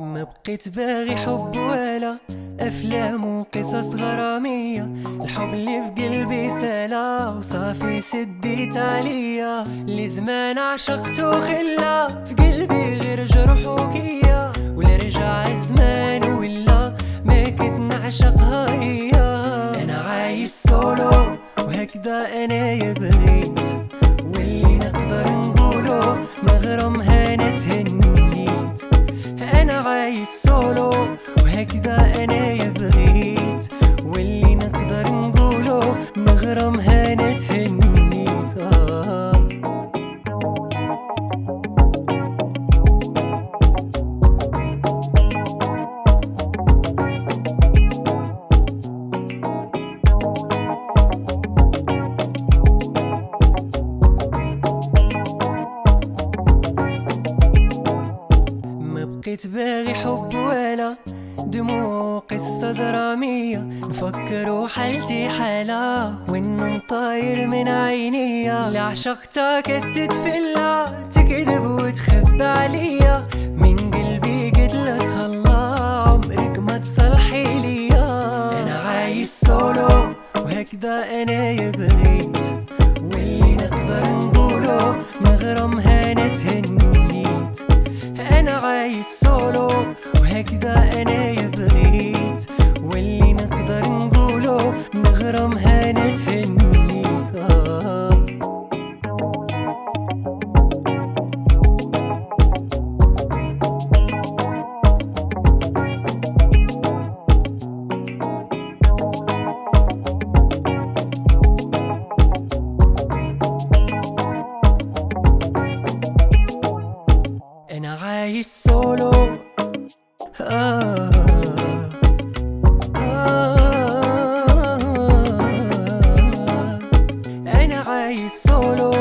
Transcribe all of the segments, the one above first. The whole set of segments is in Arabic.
ما بقيت باغي حب ولا أفلام وقصص غرامية الحب اللي في قلبي سالا وصافي سديت عليا اللي زمان عشقته خلا في قلبي غير جرح وكيا سولو وهكذا أنا يبغيت واللي نقدر نقوله مغرم هانا تهنيت. أنا عايش سولو وهكذا أنا يبغيت بقيت باغي حب ولا دموع قصة درامية. نفكر وحالتي حالة والنوم طاير من عينيا اللي عشقتك تتفلى تكذب وتخبى عليا. من قلبي قلت لها تخلى عمرك ما تصلحي ليا. أنا عايش سولو وهكذا أنا يبغيت واللي نقدر نقوله مغرم هانا تهنيت أنا عايش سولو وهكذا أنا يبغيت عايش سولو. آه. أنا عايش سولو.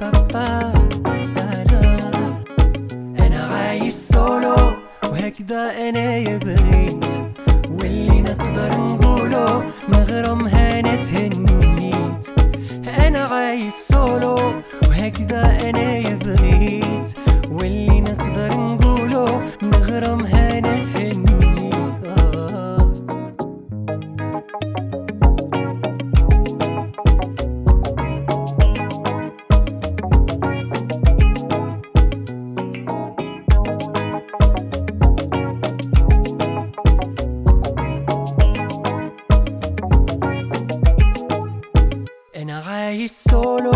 بابا بابا أنا عايش وهكذا أنا يبغيت واللي نقدر نقوله مغرم هانا وهكذا أنا يبغيت واللي نقدر نقوله مغرم هانا تهنيت آه. أنا عايش سولو